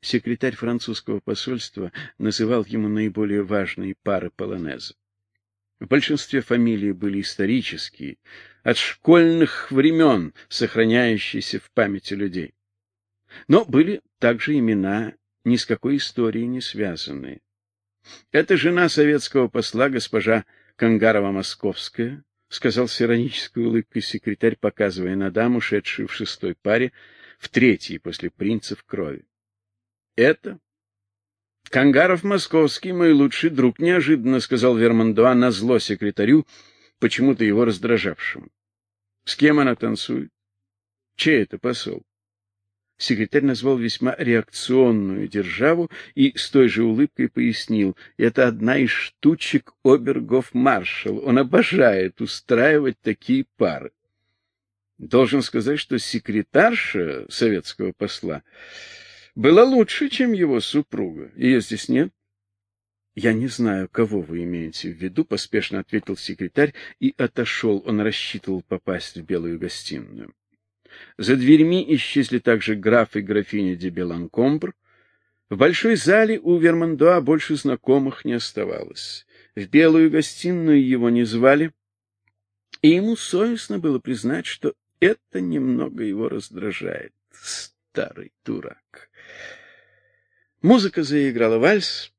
секретарь французского посольства называл ему наиболее важные пары полонеза. В большинстве фамилии были исторические, от школьных времен, сохраняющиеся в памяти людей. Но были также имена ни с какой историей не связанные. Это жена советского посла госпожа Кангарова-Московская, сказал с иронической улыбкой секретарь, показывая на даму, шедшую в шестой паре, в третьей после принцев крови. Это Кангаров Московский, мой лучший друг, неожиданно сказал Вермандуа на зло секретарю, почему-то его раздражавшему. С кем она танцует? Чей это посол? Секретарь назвал весьма реакционную державу и с той же улыбкой пояснил: "Это одна из штучек обергов-маршал. Он обожает устраивать такие пары". Должен сказать, что секретарша советского посла была лучше, чем его супруга. Ее здесь нет. Я не знаю, кого вы имеете в виду, поспешно ответил секретарь и отошел. Он рассчитывал попасть в белую гостиную. За дверьми исчезли также граф и графиня де Беланкомбр. В большой зале у Вермандуа больше знакомых не оставалось. В белую гостиную его не звали, и ему совестно было признать, что это немного его раздражает. Старый дурак. Музыка заиграла вальс.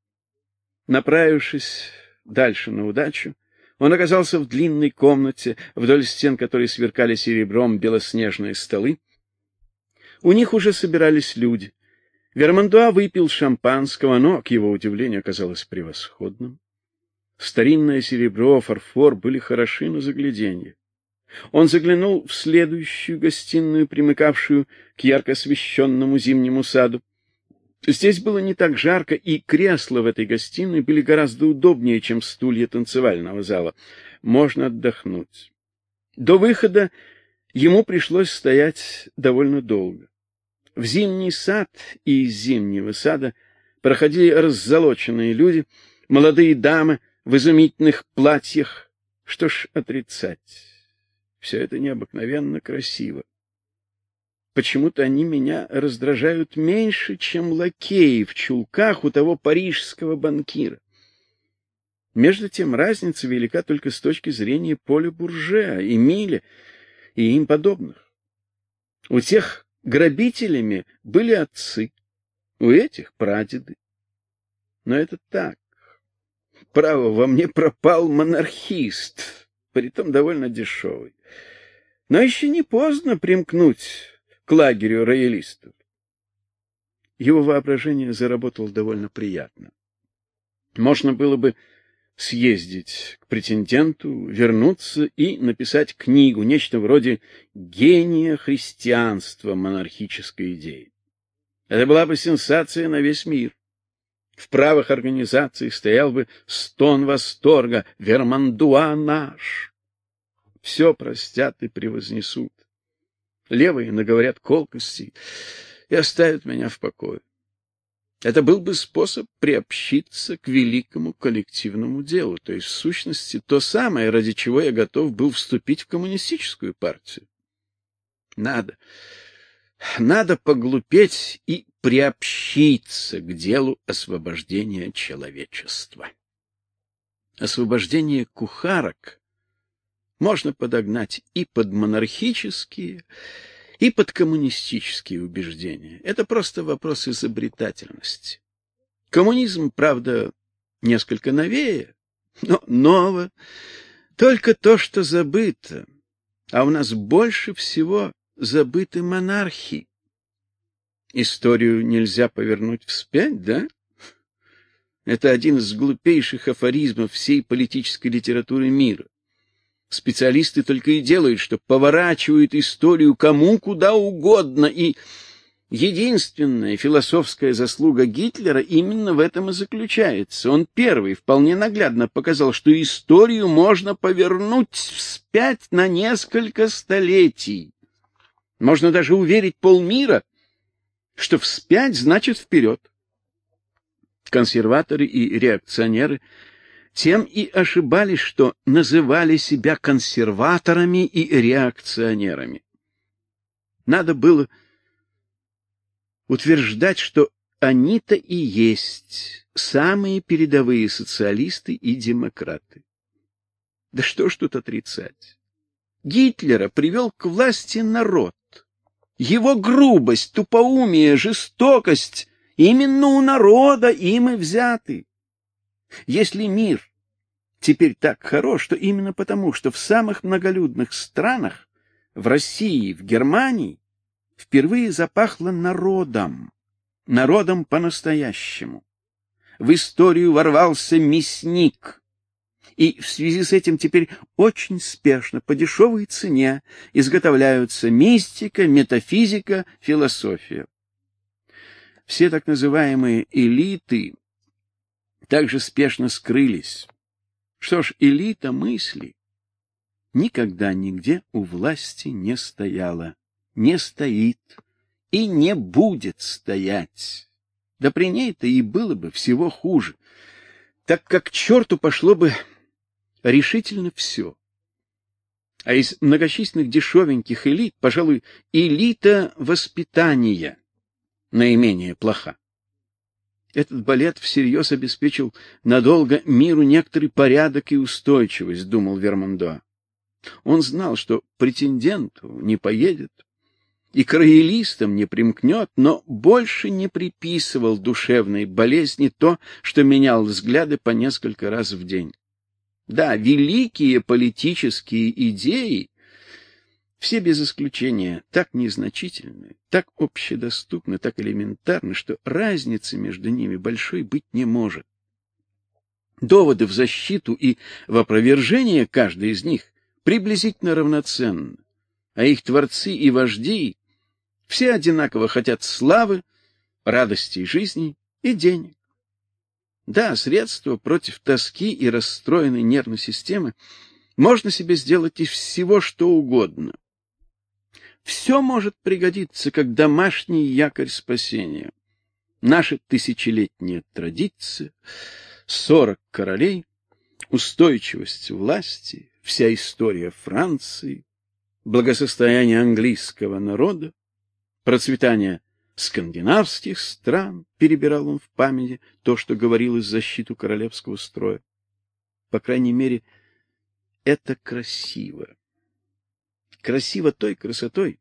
Направившись дальше на удачу, он оказался в длинной комнате, вдоль стен которой сверкали серебром белоснежные столы. У них уже собирались люди. Вермандуа выпил шампанского, но, к его удивлению, оказалось превосходным. Старинное серебро, фарфор были хороши на загляденье. Он заглянул в следующую гостиную, примыкавшую к ярко освещенному зимнему саду. Здесь было не так жарко, и кресла в этой гостиной были гораздо удобнее, чем стулья танцевального зала. Можно отдохнуть. До выхода ему пришлось стоять довольно долго. В зимний сад и из зимнего сада проходили раззолоченные люди, молодые дамы в изумительных платьях. Что ж отрицать? Все это необыкновенно красиво. Почему-то они меня раздражают меньше, чем лакеи в чулках у того парижского банкира. Между тем разница велика только с точки зрения Поля Бурже, Эмиля и им подобных. У тех грабителями были отцы, у этих прадеды. Но это так. Право, во мне пропал монархист, притом довольно дешевый. Но еще не поздно примкнуть к лагерю роялистов. Его воображение заработало довольно приятно. Можно было бы съездить к претенденту, вернуться и написать книгу, нечто вроде гения христианства монархической идеи. Это была бы сенсация на весь мир. В правых организациях стоял бы стон восторга: "Вермандуа наш!" Все простят и превознесут левые наговорят колкостей и оставят меня в покое. Это был бы способ приобщиться к великому коллективному делу, то есть в сущности то самое, ради чего я готов был вступить в коммунистическую партию. Надо надо поглупеть и приобщиться к делу освобождения человечества. Освобождение кухарок можно подогнать и под монархические, и под коммунистические убеждения. Это просто вопрос изобретательности. Коммунизм, правда, несколько новее, но ново только то, что забыто. А у нас больше всего забыты монархии. Историю нельзя повернуть вспять, да? Это один из глупейших афоризмов всей политической литературы мира. Специалисты только и делают, что поворачивают историю кому куда угодно, и единственная философская заслуга Гитлера именно в этом и заключается. Он первый вполне наглядно показал, что историю можно повернуть вспять на несколько столетий. Можно даже уверить полмира, что вспять значит вперед. Консерваторы и реакционеры тем и ошибались, что называли себя консерваторами и реакционерами. Надо было утверждать, что они-то и есть самые передовые социалисты и демократы. Да что ж тут отрицать? Гитлера привел к власти народ. Его грубость, тупоумие, жестокость именно у народа им и взяты. Если мир теперь так хорош, то именно потому, что в самых многолюдных странах, в России, в Германии, впервые запахло народом, народом по-настоящему. В историю ворвался мясник, и в связи с этим теперь очень спешно, по дешевой цене, изготовляются мистика, метафизика, философия. Все так называемые элиты также спешно скрылись. Что ж, элита мысли никогда нигде у власти не стояла, не стоит и не будет стоять. Да при ней-то и было бы всего хуже, так как черту пошло бы решительно все. А из многочисленных дешевеньких элит, пожалуй, элита воспитания наименее плоха. Этот балет всерьез обеспечил надолго миру некоторый порядок и устойчивость, думал Вермондо. Он знал, что претенденту не поедет и к роялистам не примкнет, но больше не приписывал душевной болезни то, что менял взгляды по несколько раз в день. Да, великие политические идеи все без исключения так незначительны, так общедоступны, так элементарны, что разницы между ними большой быть не может. Доводы в защиту и в опровержение каждой из них приблизительно равноценны, а их творцы и вожди все одинаково хотят славы, радости жизни и денег. Да, средства против тоски и расстроенной нервной системы можно себе сделать из всего, что угодно. Все может пригодиться как домашний якорь спасения. Наша тысячелетняя традиция, сорок королей, устойчивость власти, вся история Франции, благосостояние английского народа, процветание скандинавских стран, перебирал он в памяти то, что говорилось в защиту королевского строя. По крайней мере, это красиво красиво той красотой,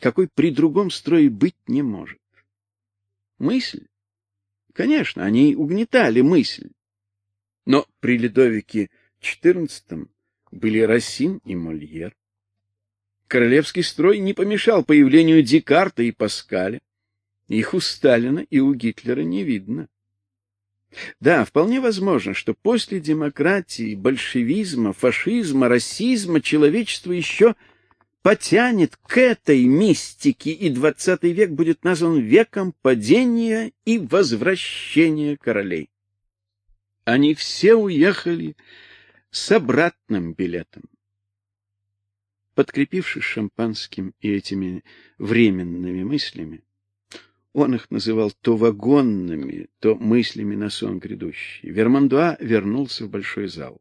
какой при другом строе быть не может. Мысль? Конечно, они угнетали мысль. Но при Людовике XIV были Рассин и Мольер. Королевский строй не помешал появлению Декарта и Паскаля. Их у Сталина и у Гитлера не видно. Да, вполне возможно, что после демократии, большевизма, фашизма, расизма человечество еще потянет к этой мистике, и двадцатый век будет назван веком падения и возвращения королей. Они все уехали с обратным билетом. Подкрепившись шампанским и этими временными мыслями, он их называл то вагонными, то мыслями на сон грядущий. Вермандуа вернулся в большой зал.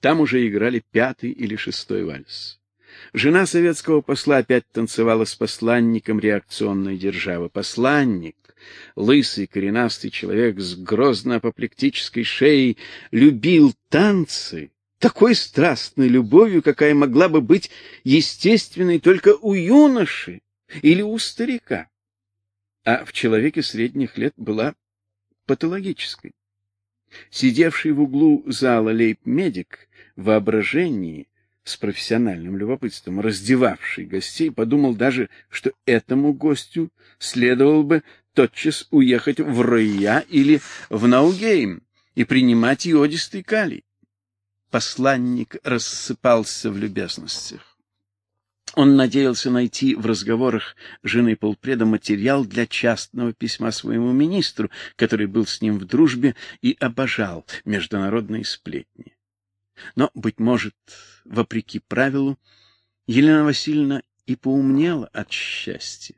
Там уже играли пятый или шестой вальс. Жена советского посла опять танцевала с посланником реакционной державы. Посланник, лысый коренастый человек с грозно-апоплектической шеей, любил танцы такой страстной любовью, какая могла бы быть естественной только у юноши или у старика а в человеке средних лет была патологической. Сидевший в углу зала лейб-медик в воображении с профессиональным любопытством раздевавший гостей подумал даже, что этому гостю следовало бы тотчас уехать в Роя или в Наугейм и принимать йодистый калий. Посланник рассыпался в любезностях. Он надеялся найти в разговорах жены полпреда материал для частного письма своему министру, который был с ним в дружбе и обожал международные сплетни. Но, быть может, вопреки правилу, Елена Васильевна и поумнела от счастья.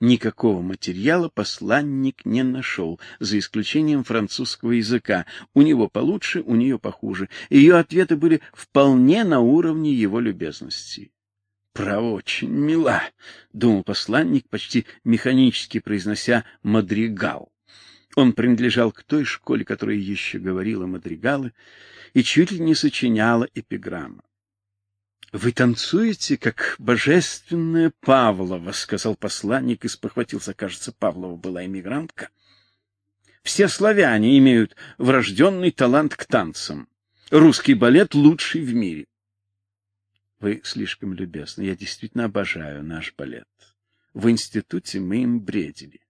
Никакого материала посланник не нашел, за исключением французского языка. У него получше, у нее похуже. Ее ответы были вполне на уровне его любезности. Право очень мила, думал посланник, почти механически произнося мадригал. Он принадлежал к той школе, которая еще говорила мадригалы и чуть ли не сочиняла эпиграммы. Вы танцуете, как божественная Павлова, сказал посланник и спохватился, кажется, Павлова была эмигрантка. Все славяне имеют врожденный талант к танцам. Русский балет лучший в мире. Вы слишком любезны. Я действительно обожаю наш балет. В институте мы им бредили.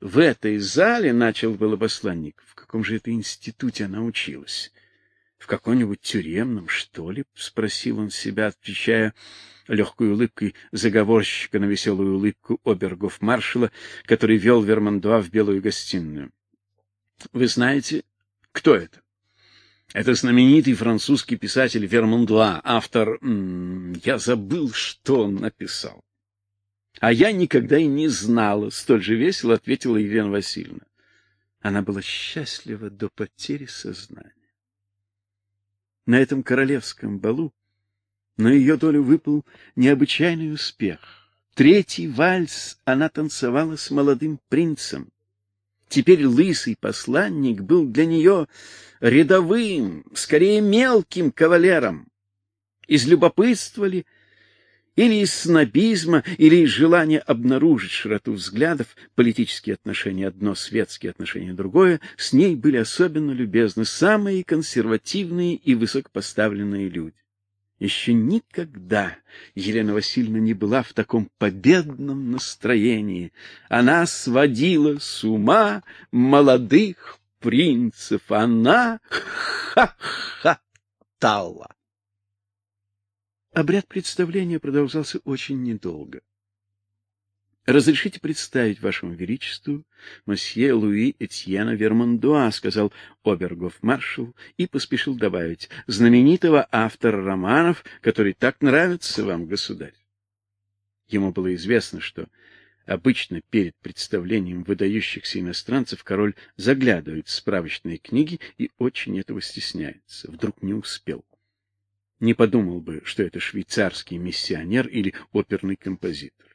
В этой зале начал было посланник. В каком же это институте она училась? В каком-нибудь тюремном, что ли? спросил он себя, отвечая легкой улыбкой заговорщика на веселую улыбку обергов маршала, который вел Вермандуа в белую гостиную. Вы знаете, кто это? Это знаменитый французский писатель Вермандуа, автор, я забыл, что он написал. А я никогда и не знала, столь же весело ответила Елена Васильевна. Она была счастлива до потери сознания. На этом королевском балу на ее долю выпал необычайный успех. Третий вальс она танцевала с молодым принцем. Теперь лысый посланник был для нее рядовым, скорее мелким кавалером. Из любопытства ли, или из снобизма, или из желания обнаружить широту взглядов, политические отношения одно, светские отношения другое, с ней были особенно любезны самые консервативные и высокопоставленные люди. Еще никогда Елена Васильевна не была в таком победном настроении. Она сводила с ума молодых принцев. Она ха-ха-тала. Обряд представления продолжался очень недолго. Разрешите представить вашему величеству месье Луи Этьена Вермандуа, сказал обергов-маршал и поспешил добавить: знаменитого автора романов, который так нравится вам, государь. Ему было известно, что обычно перед представлением выдающихся иностранцев король заглядывает в справочные книги и очень этого стесняется. Вдруг не успел. Не подумал бы, что это швейцарский миссионер или оперный композитор.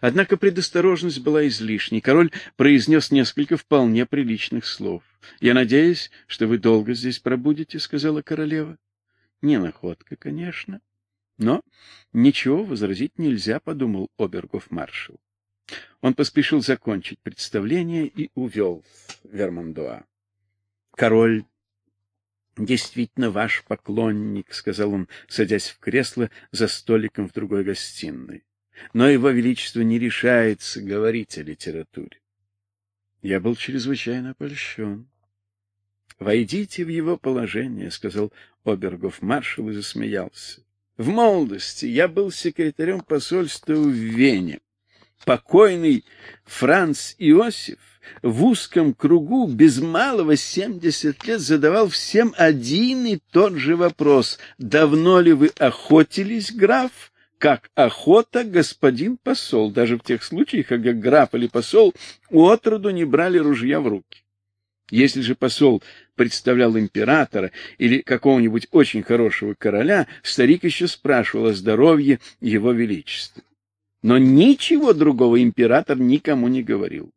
Однако предосторожность была излишней. Король произнес несколько вполне приличных слов. "Я надеюсь, что вы долго здесь пробудете", сказала королева. "Не находка, конечно, но ничего возразить нельзя", подумал обергов-маршал. Он поспешил закончить представление и увел Вермандуа. Король действительно ваш поклонник, сказал он, садясь в кресло за столиком в другой гостиной но его величество не решается говорить о литературе. Я был чрезвычайно польщен. Войдите в его положение, сказал обергов маршал и засмеялся. В молодости я был секретарем посольства в Вене. Покойный Франц Иосиф в узком кругу без малого семьдесят лет задавал всем один и тот же вопрос: давно ли вы охотились, граф? Как охота господин посол, даже в тех случаях, когда граф или посол отроду не брали ружья в руки. Если же посол представлял императора или какого-нибудь очень хорошего короля, старик еще спрашивал о здоровье его величества. Но ничего другого император никому не говорил.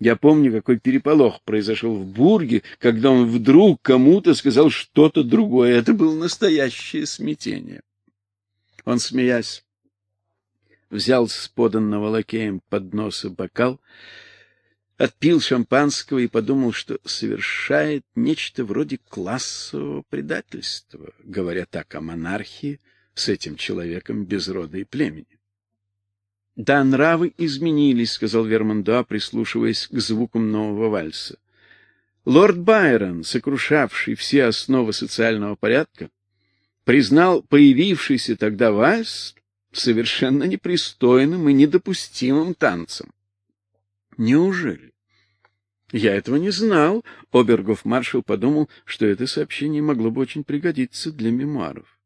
Я помню, какой переполох произошел в Бурге, когда он вдруг кому-то сказал что-то другое. Это было настоящее смятение. Он, смеясь, взял с поданного лакеем подноса бокал, отпил шампанского и подумал, что совершает нечто вроде классового предательства, говоря так о монархии с этим человеком без рода и племени. Да, нравы изменились, сказал Вермандуа, прислушиваясь к звукам нового вальса. Лорд Байрон, сокрушавший все основы социального порядка, признал появившийся тогда вальс совершенно непристойным и недопустимым танцем. Неужели? Я этого не знал. Обергов-маршал подумал, что это сообщение могло бы очень пригодиться для мемуаров.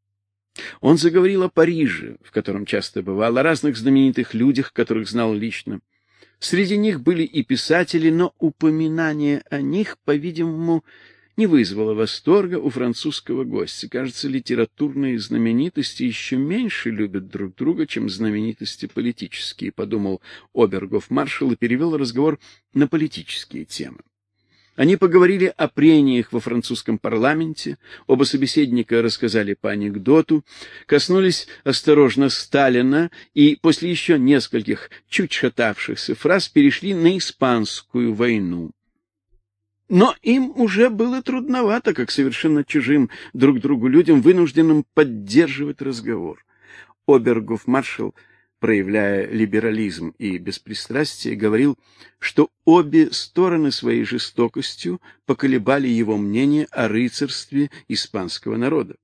Он заговорил о Париже, в котором часто бывал, о разных знаменитых людях, которых знал лично. Среди них были и писатели, но упоминание о них, по-видимому, не вызвало восторга у французского гостя. Кажется, литературные знаменитости еще меньше любят друг друга, чем знаменитости политические, подумал обергов-маршал и перевел разговор на политические темы. Они поговорили о прениях во французском парламенте, оба собеседника рассказали по анекдоту, коснулись осторожно Сталина и после еще нескольких чуть шатавшихся фраз перешли на испанскую войну. Но им уже было трудновато, как совершенно чужим друг другу людям, вынужденным поддерживать разговор. Обергов-маршал, проявляя либерализм и беспристрастие, говорил, что обе стороны своей жестокостью поколебали его мнение о рыцарстве испанского народа.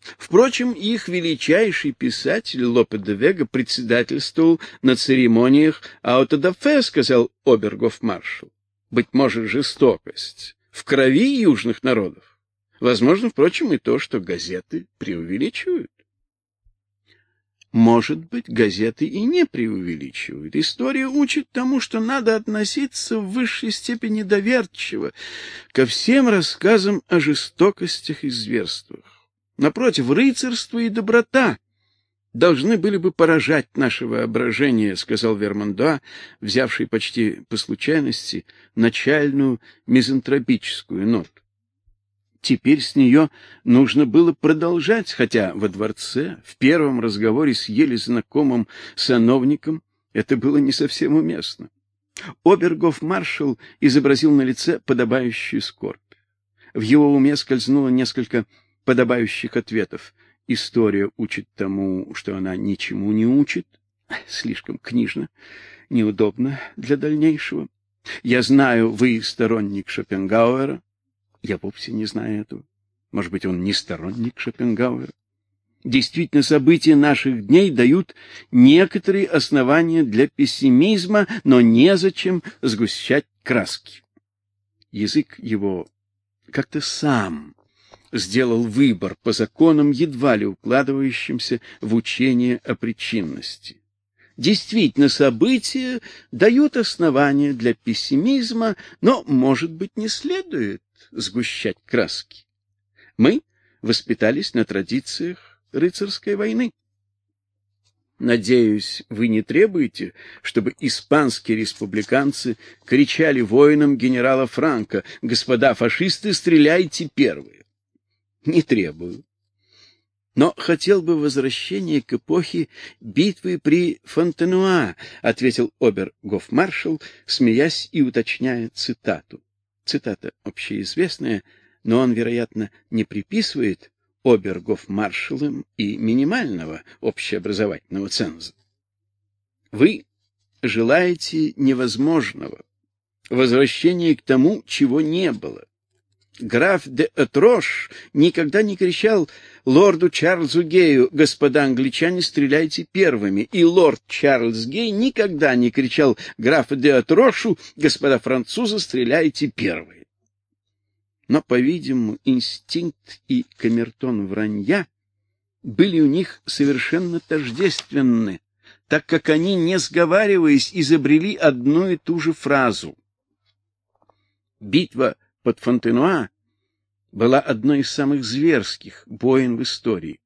Впрочем, их величайший писатель Лопе де Вега председательствовал на церемониях аутодафе, сказал Обергов-маршал быть может, жестокость в крови южных народов. Возможно, впрочем, и то, что газеты преувеличивают. Может быть, газеты и не преувеличивают. История учит тому, что надо относиться в высшей степени доверчиво ко всем рассказам о жестокостях и зверствах. Напротив, рыцарство и доброта должны были бы поражать наше воображение, сказал Вермондуа, взявший почти по случайности начальную мизантропическую ноту. Теперь с нее нужно было продолжать, хотя во дворце, в первом разговоре с еле знакомым сановником, это было не совсем уместно. Обергов-маршал изобразил на лице подобающую скорбь. В его уме скользнуло несколько подобающих ответов. История учит тому, что она ничему не учит. Слишком книжно, неудобно для дальнейшего. Я знаю, вы сторонник Шопенгауэра. Я вовсе не знаю этого. Может быть, он не сторонник Шопенгауэра. Действительно, события наших дней дают некоторые основания для пессимизма, но незачем сгущать краски. Язык его как-то сам сделал выбор по законам, едва ли укладывающимся в учение о причинности. Действительно, события дают основания для пессимизма, но, может быть, не следует сгущать краски. Мы воспитались на традициях рыцарской войны. Надеюсь, вы не требуете, чтобы испанские республиканцы кричали воинам генерала Франко: "Господа фашисты, стреляйте первые" не требую. Но хотел бы возвращения к эпохе битвы при Фонтенуа, ответил обер-гофмаршал, смеясь и уточняя цитату. Цитата общеизвестная, но он, вероятно, не приписывает обер-гофмаршалам и минимального общеобразовательного ценза. Вы желаете невозможного, возвращения к тому, чего не было граф де Этрош никогда не кричал лорду Чарльзу Гею: "Господа англичане, стреляйте первыми", и лорд Чарльз Гей никогда не кричал графу де Этрошу: "Господа французы, стреляйте первые". Но, по-видимому, инстинкт и камертон вранья были у них совершенно тождественны, так как они, не сговариваясь, изобрели одну и ту же фразу. Битва под Фонтенуа была одной из самых зверских войн в истории.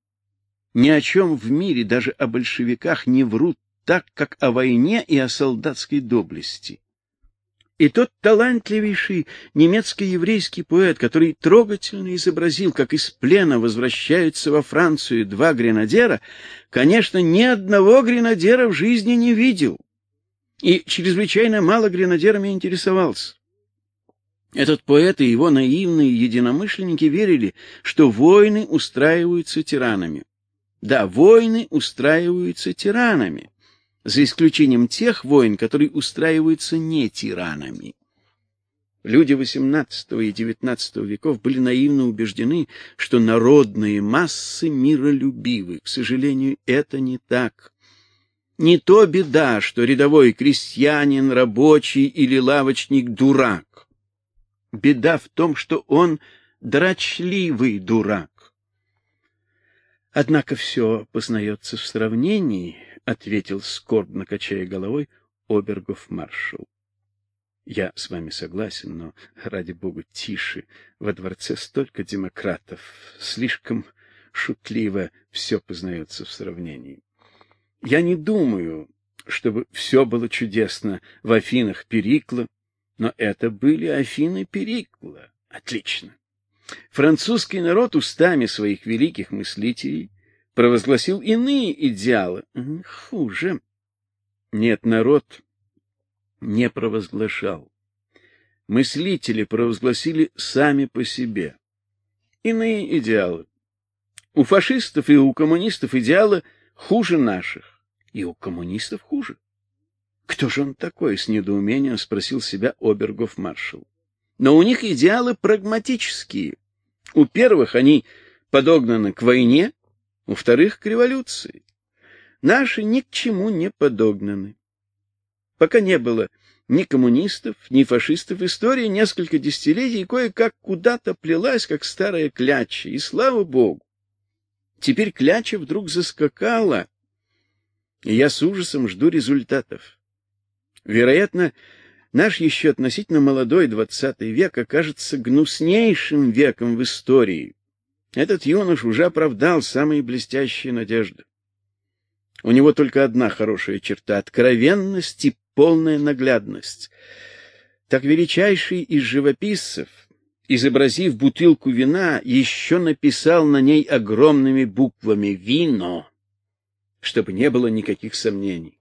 Ни о чем в мире, даже о большевиках, не врут так, как о войне и о солдатской доблести. И тот талантливейший немецкий еврейский поэт, который трогательно изобразил, как из плена возвращаются во Францию два гренадера, конечно, ни одного гренадера в жизни не видел. И чрезвычайно мало гренадерами интересовался. Этот поэт и его наивные единомышленники верили, что войны устраиваются тиранами. Да, войны устраиваются тиранами, за исключением тех войн, которые устраиваются не тиранами. Люди XVIII и XIX веков были наивно убеждены, что народные массы миролюбивы. К сожалению, это не так. Не то беда, что рядовой крестьянин, рабочий или лавочник дурак. Беда в том, что он дрочливый дурак. Однако все познается в сравнении, ответил скорбно качая головой Обергов маршал. Я с вами согласен, но ради бога тише. Во дворце столько демократов, слишком шутливо все познается в сравнении. Я не думаю, чтобы все было чудесно в Афинах Перикла, но это были Афины Перикла. Отлично. Французский народ устами своих великих мыслителей провозгласил иные идеалы. Хуже. Нет, народ не провозглашал. Мыслители провозгласили сами по себе. Иные идеалы. У фашистов и у коммунистов идеалы хуже наших, и у коммунистов хуже. Кто же он такой, с недоумением спросил себя обергов-маршал. Но у них идеалы прагматические. У первых они подогнаны к войне, у вторых к революции. Наши ни к чему не подогнаны. Пока не было ни коммунистов, ни фашистов, история несколько десятилетий кое-как куда-то плелась, как старая кляча, и слава богу. Теперь кляча вдруг заскакала, и я с ужасом жду результатов. Вероятно, наш еще относительно молодой двадцатый век окажется гнуснейшим веком в истории. Этот юнош уже оправдал самые блестящие надежды. У него только одна хорошая черта откровенность и полная наглядность. Так величайший из живописцев, изобразив бутылку вина, еще написал на ней огромными буквами «Вино», чтобы не было никаких сомнений.